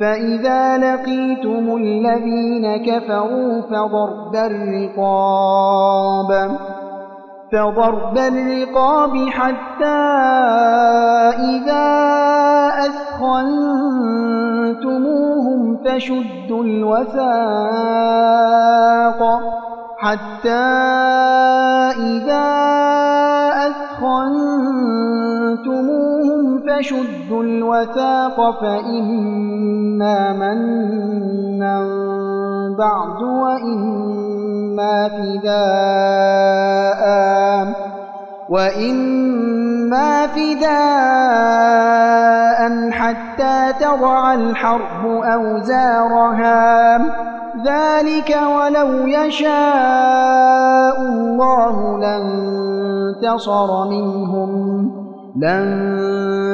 فإذا لقيتم الذين كفروا فضرب الرقاب فضرب الرقاب حتى إذا أثخنتموهم فشدوا الوثاق حتى إذا أثخنتموهم فشدوا الوثاق فإما منا بعد وإما فداء وإما فداء حتى تضع الحرب أوزارها. ذلك ولو يشاء الله لانتصر منهم.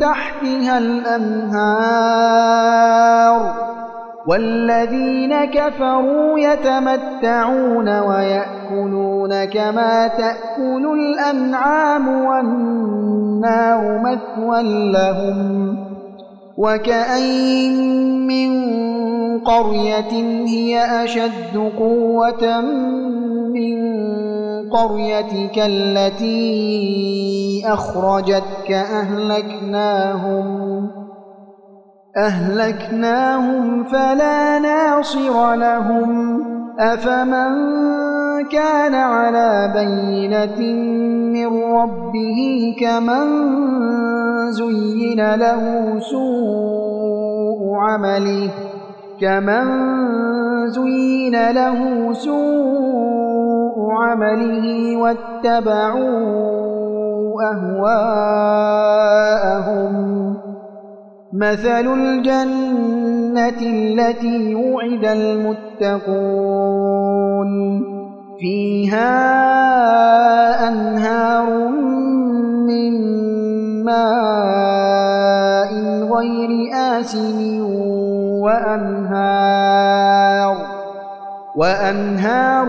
تحتها الأنهار والذين كفروا يتمتعون ويأكلون كما تأكل الأنعام والنار مثوى لهم وكأين من قرية هي أشد قوة من قريتك التي أخرجتك أهلكناهم أهلكناهم فلا ناصر لهم. أفمن كان على بينة من ربه كمن زين له سوء عمله كمن زين له سوء عمله واتبعوا أهواءهم. مثل الجنة التي وعد المتقون. فيها أنهار من ماء غير آسن وأنهار وأنهار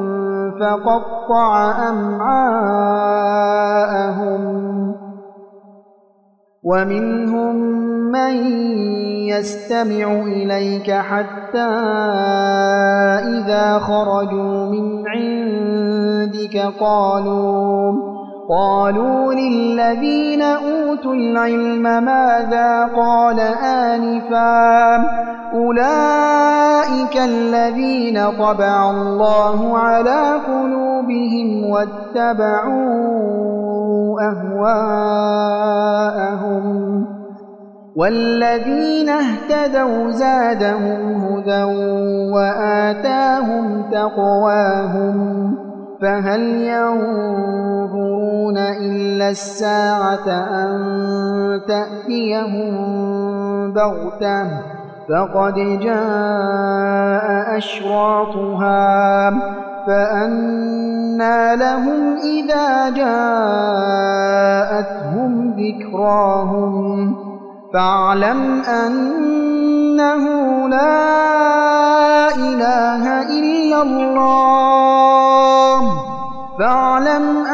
فقطع أمعاءهم ومنهم من يستمع إليك حتى إذا خرجوا من عندك قالوا قالوا للذين أوتوا العلم ماذا قال آنفا أولئك الذين طبع الله على قلوبهم واتبعوا أهواءهم والذين اهتدوا زادهم هدى وآتاهم تقواهم فهل ينظرون الساعة أن تأتيهم بغتة فقد جاء أشراطها فأنى لهم إذا جاءتهم ذكراهم فاعلم أنه لا إله إلا الله فاعلم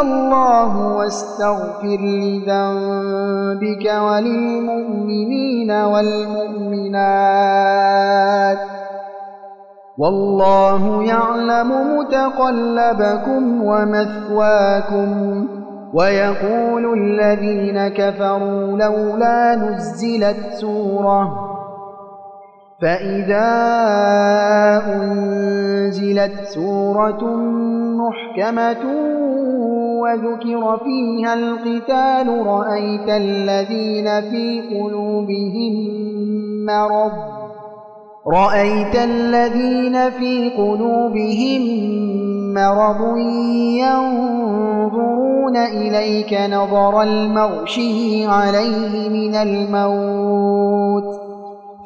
الله واستغفر لذنبك وللمؤمنين والمؤمنات. والله يعلم متقلبكم ومثواكم. ويقول الذين كفروا لولا نزلت سورة. فإذا أنزلت سورة محكمة وذكر فيها القتال رأيت الذين في قلوبهم مرض. رأيت الذين في قلوبهم مرض ينظرون إليك نظر المغشي عليه من الموت.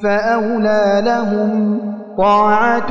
فأولى لهم طاعة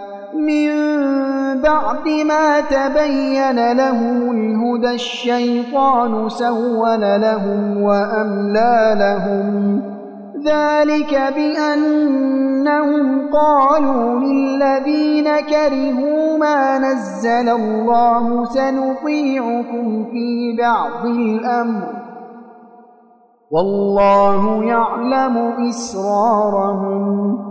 من بعد ما تبين لهم الهدى الشيطان سول لهم وأملى لهم. ذلك بأنهم قالوا للذين كرهوا ما نزل الله سنطيعكم في بعض الأمر. والله يعلم إسرارهم.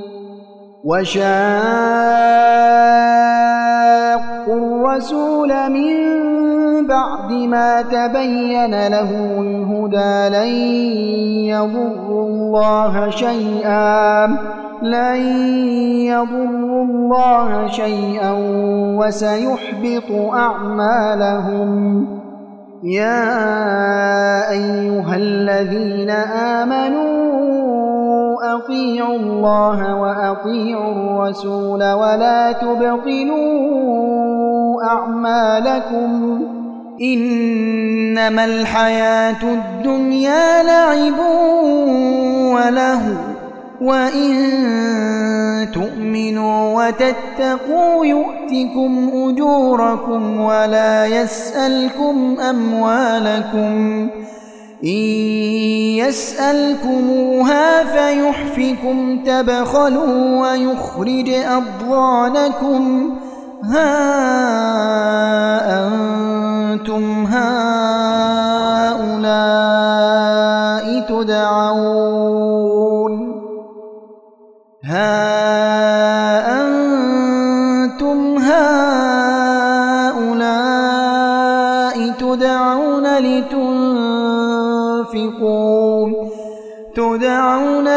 وشاقوا الرسول من بعد ما تبين له الهدى لن يضروا الله شيئا لن يضروا الله شيئا وسيحبط أعمالهم. يا أيها الذين آمنوا أطيعوا الله وأطيعوا الرسول ولا تبطلوا أعمالكم إنما الحياة الدنيا لعب وله وإن تؤمنوا وتتقوا يؤتكم أجوركم ولا يسألكم أموالكم إن يسألكموها فيحفكم تبخلوا ويخرج أضغانكم. ها أنتم هؤلاء تدعون. ها أنتم هؤلاء تدعون لتنفقوا